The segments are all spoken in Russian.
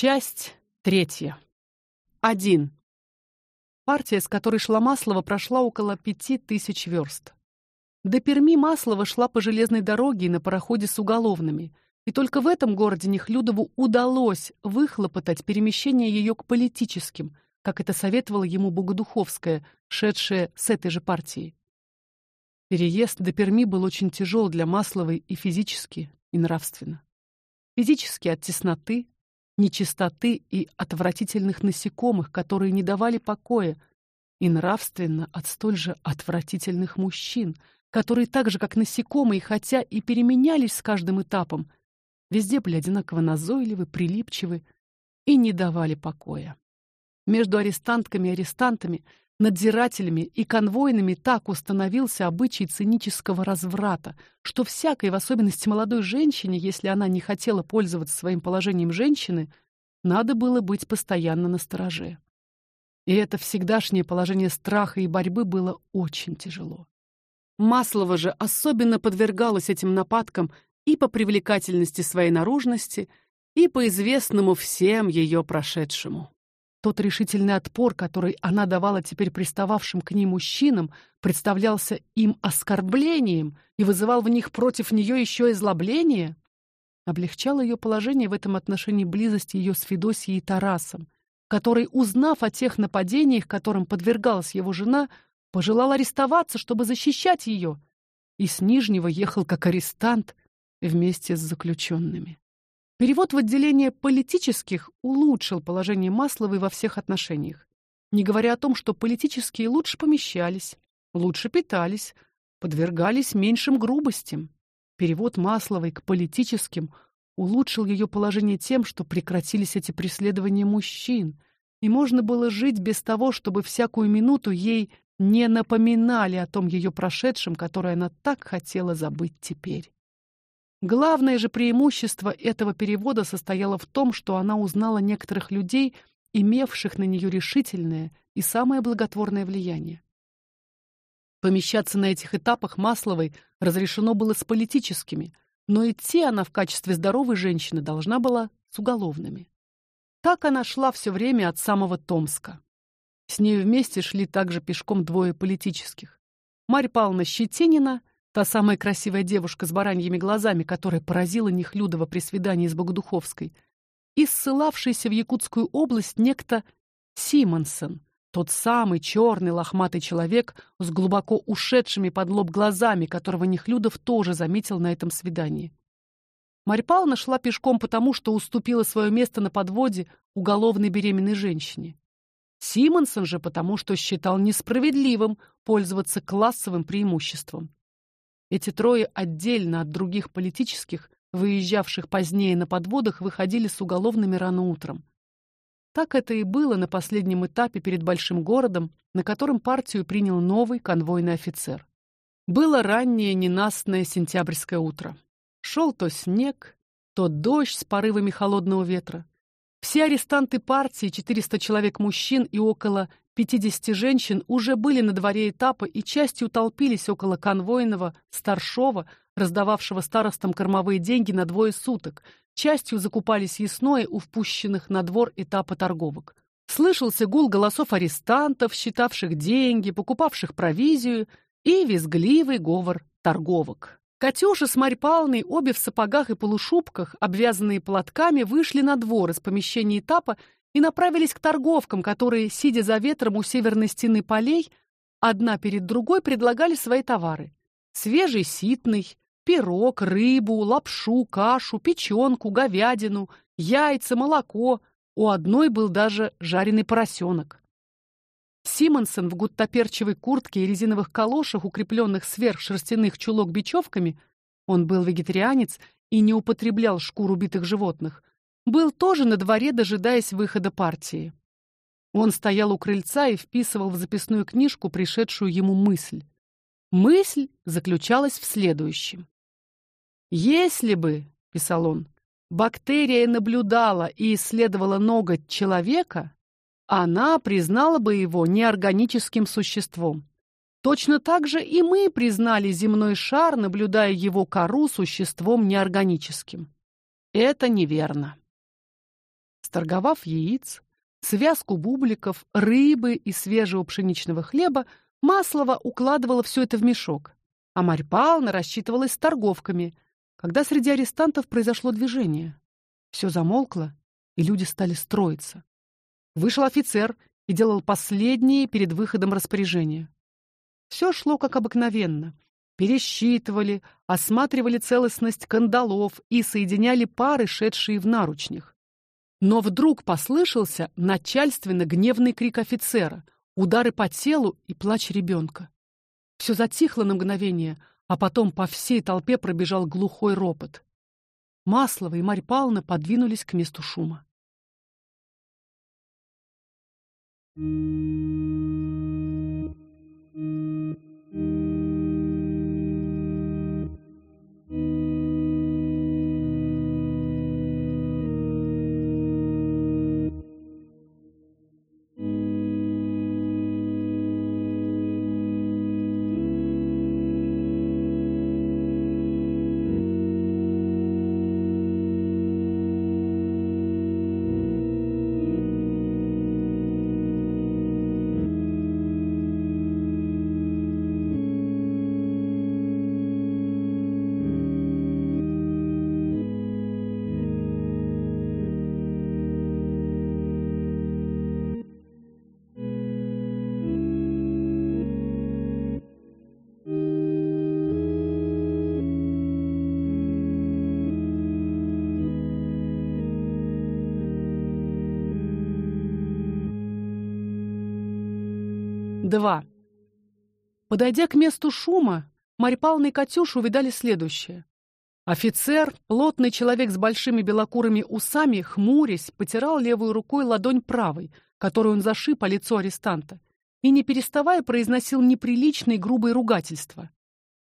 Часть третья. Один. Партия, с которой шла Маслова, прошла около пяти тысяч верст. До Перми Маслова шла по железной дороге и на пароходе с уголовными, и только в этом городе Нехлюдову удалось выхлопотать перемещение ее к политическим, как это советовала ему Богодуховская, шедшая с этой же партией. Переезд до Перми был очень тяжел для Масловой и физически, и нравственно. Физически от тесноты, нечистоты и отвратительных насекомых, которые не давали покоя, и нравственно от столь же отвратительных мужчин, которые так же как насекомые, хотя и переменялись с каждым этапом, везде были одинаково назойливы, прилипчивы и не давали покоя. Между арестантками и арестантами надзирателями и конвойными так установился обычай цинического разврата, что всякой, в особенности молодой женщине, если она не хотела пользоваться своим положением женщины, надо было быть постоянно настороже. И это всегдашнее положение страха и борьбы было очень тяжело. Маслова же особенно подвергалась этим нападкам и по привлекательности своей наружности, и по известному всем ее прошедшему. Тот решительный отпор, который она давала теперь пристававшим к ней мужчинам, представлялся им оскорблением и вызывал в них против нее еще и злобление. Облегчало ее положение в этом отношении близость ее с Федосией и Тарасом, который, узнав о тех нападениях, которым подвергалась его жена, пожелал арестоваться, чтобы защищать ее, и с Нижнего ехал как арестант вместе с заключенными. Перевод в отделение политических улучшил положение Масловой во всех отношениях, не говоря о том, что политические лучше помещались, лучше питались, подвергались меньшим грубостям. Перевод Масловой к политическим улучшил ее положение тем, что прекратились эти преследования мужчин, и можно было жить без того, чтобы всякую минуту ей не напоминали о том ее прошедшем, которое она так хотела забыть теперь. Главное же преимущество этого перевода состояло в том, что она узнала некоторых людей, имевших на нее решительное и самое благотворное влияние. Помещаться на этих этапах Масловой разрешено было с политическими, но идти она в качестве здоровой женщины должна была с уголовными. Так она шла все время от самого Томска. С ней вместе шли также пешком двое политических: Марья Павловна Щетинина Та самая красивая девушка с бараньими глазами, которая поразила Нехлюдова при свидании с Богодуховской, и ссылавшийся в Якутскую область некто Симонсон, тот самый черный лохматый человек с глубоко ушедшими под лоб глазами, которого Нехлюдов тоже заметил на этом свидании. Марья Павловна шла пешком потому, что уступила свое место на подводе уголовной беременной женщине. Симонсон же потому, что считал несправедливым пользоваться классовым преимуществом. Эти трое отдельно от других политических, выезжавших позднее на подводах, выходили с уголовными рано утром. Так это и было на последнем этапе перед большим городом, на котором партию принял новый конвойный офицер. Было раннее ненастное сентябрьское утро. Шел то снег, то дождь с порывами холодного ветра. Все арестанты партии, 400 человек мужчин и около 50 женщин уже были на дворе этапа и частью толпились около конвойного старшова, раздававшего старостам кормовые деньги на двое суток, частью закупались ясное у впущенных на двор этапа торговок. Слышался гул голосов арестантов, считавших деньги, покупавших провизию, и визгливый говор торговок. Катюша с Марь Павловной, обе в сапогах и полушубках, обвязанные платками, вышли на двор из помещения этапа и направились к торговкам, которые, сидя за ветром у северной стены полей, одна перед другой предлагали свои товары: свежий ситный, пирог, рыбу, лапшу, кашу, печенку, говядину, яйца, молоко. У одной был даже жареный поросенок. Симонсон в гуттаперчевой куртке и резиновых калошах, укрепленных сверх шерстяных чулок бечевками, он был вегетарианец и не употреблял шкур убитых животных, был тоже на дворе, дожидаясь выхода партии. Он стоял у крыльца и вписывал в записную книжку пришедшую ему мысль. Мысль заключалась в следующем: если бы, писал он, бактерия наблюдала и исследовала ноготь человека, она признала бы его неорганическим существом. Точно так же и мы признали земной шар, наблюдая его кору существом неорганическим. Это неверно. Сторговав яиц, связку бубликов, рыбы и свежего пшеничного хлеба, Маслова укладывала все это в мешок, а Марь Павловна рассчитывалась с торговками, когда среди арестантов произошло движение. Все замолкло, и люди стали строиться. Вышел офицер и делал последние перед выходом распоряжения. Все шло как обыкновенно. Пересчитывали, осматривали целостность кандалов и соединяли пары, шедшие в наручнях. Но вдруг послышался начальственно гневный крик офицера, удары по телу и плач ребенка. Все затихло на мгновение, а потом по всей толпе пробежал глухой ропот. Маслова и Марь Павловна подвинулись к месту шума. Два. Подойдя к месту шума, Марья и Катюша увидали следующее. Офицер, плотный человек с большими белокурыми усами, хмурясь, потирал левой рукой ладонь правой, которую он зашиб по лицу арестанта, и не переставая произносил неприличные грубые ругательства.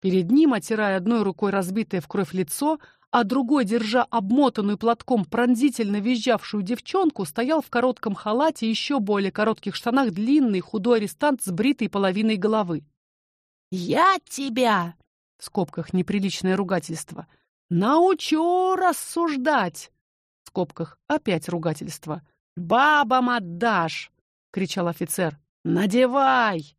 Перед ним, отирая одной рукой разбитое в кровь лицо, а другой, держа обмотанную платком пронзительно визжавшую девчонку, стоял в коротком халате и еще более коротких штанах длинный худой арестант с бритой половиной головы. «Я тебя!» — в скобках неприличное ругательство. «Научу рассуждать!» В скобках опять ругательство. «Бабам отдашь!» — кричал офицер. «Надевай!»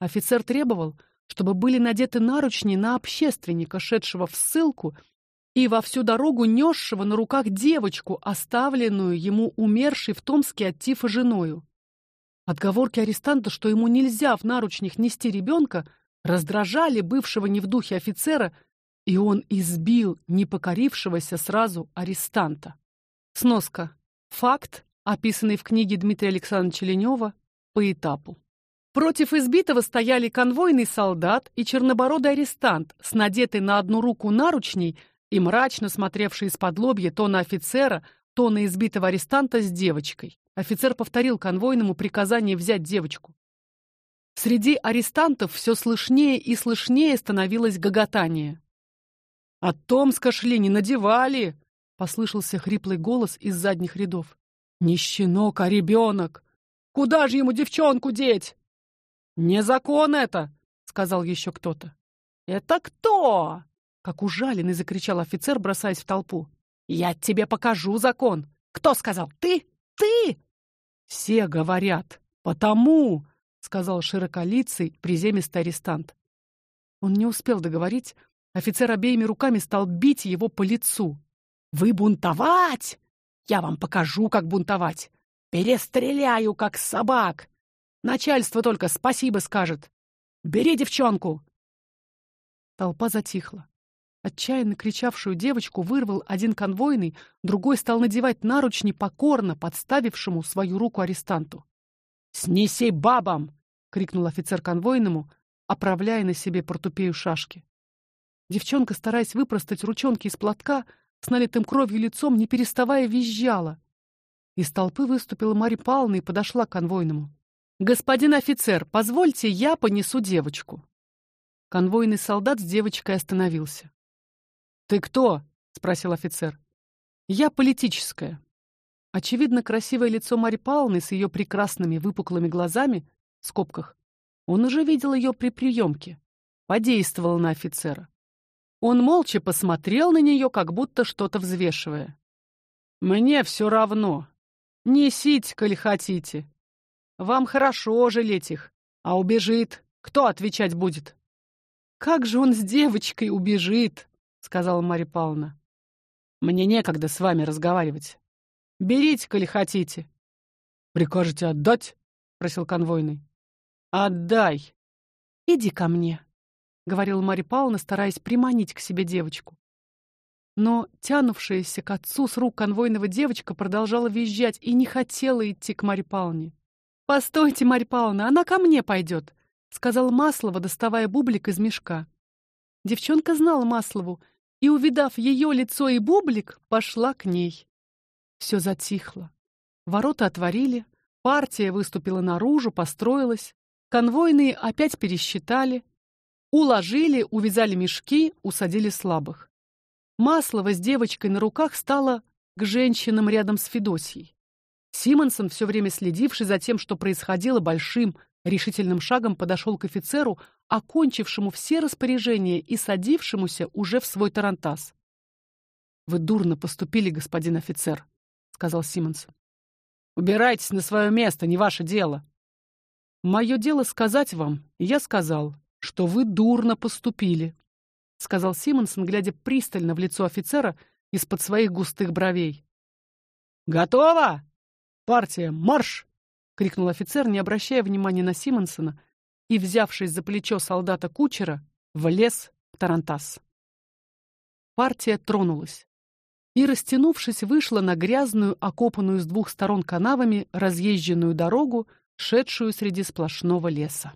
Офицер требовал, чтобы были надеты наручни на общественника, шедшего в ссылку и во всю дорогу несшего на руках девочку, оставленную ему умершей в Томске от тифа женою. Отговорки арестанта, что ему нельзя в наручнях нести ребенка, раздражали бывшего не в духе офицера, и он избил непокорившегося сразу арестанта. Сноска. Факт, описанный в книге Дмитрия Александровича Ленева по этапу. Против избитого стояли конвойный солдат и чернобородый арестант с надетой на одну руку наручней и мрачно смотревший из-под лобья то на офицера, то на избитого арестанта с девочкой. Офицер повторил конвойному приказание взять девочку. Среди арестантов все слышнее и слышнее становилось гоготание. От Томска шли, не надевали, послышался хриплый голос из задних рядов. Не щенок, а ребенок. Куда же ему девчонку деть? Не закон это, сказал еще кто-то. Это кто? Как ужаленный закричал офицер, бросаясь в толпу. Я тебе покажу закон. Кто сказал? Ты? Ты? Все говорят. Потому, сказал широколицый приземистый арестант. Он не успел договорить, Офицер обеими руками стал бить его по лицу. Вы бунтовать? Я вам покажу, как бунтовать. Перестреляю как собак. Начальство только спасибо скажет. Бери девчонку. Толпа затихла. Отчаянно кричавшую девочку вырвал один конвойный, другой стал надевать наручни покорно подставившему свою руку арестанту. "Снеси бабам!" крикнул офицер конвойному, оправляя на себе портупею шашки. Девчонка, стараясь выпростать ручонки из платка, с налитым кровью лицом, не переставая визжала. Из толпы выступила Марья Павловна и подошла к конвойному. Господин офицер, позвольте, я понесу девочку. Конвойный солдат с девочкой остановился. Ты кто? спросил офицер. Я политическая. Очевидно, красивое лицо Марьи Павловны с ее прекрасными выпуклыми глазами в скобках. Он уже видел ее при приемке. Подействовало на офицера. Он молча посмотрел на нее, как будто что-то взвешивая. Мне все равно. Несите, коль хотите. Вам хорошо жалеть их, а убежит, кто отвечать будет? Как же он с девочкой убежит? сказала Марья Павловна. Мне некогда с вами разговаривать. Берите, коли хотите. Прикажете отдать? просил конвойный. Отдай. Иди ко мне, говорила Марья Павловна, стараясь приманить к себе девочку. Но тянувшаяся к отцу с рук конвойного девочка продолжала визжать и не хотела идти к Марье Павловне. Постойте, Марья Павловна, она ко мне пойдет, сказала Маслова, доставая бублик из мешка. Девчонка знала Маслову и, увидав ее лицо и бублик, пошла к ней. Все затихло. Ворота отворили, партия выступила наружу, построилась. Конвойные опять пересчитали, уложили, увязали мешки, усадили слабых. Маслова с девочкой на руках стала к женщинам рядом с Федосией. Симонсон, все время следивший за тем, что происходило, большим решительным шагом подошел к офицеру, окончившему все распоряжения и садившемуся уже в свой тарантас. Вы дурно поступили, господин офицер, сказал Симонсон. Убирайтесь на свое место, не ваше дело. Мое дело сказать вам, я сказал, что вы дурно поступили, сказал Симонсон, глядя пристально в лицо офицера из-под своих густых бровей. Готово? Партия, марш! крикнул офицер, не обращая внимания на Симонсона и, взявшись за плечо солдата кучера, влез в тарантас. Партия тронулась и, растянувшись, вышла на грязную, окопанную с двух сторон канавами разъезженную дорогу, шедшую среди сплошного леса.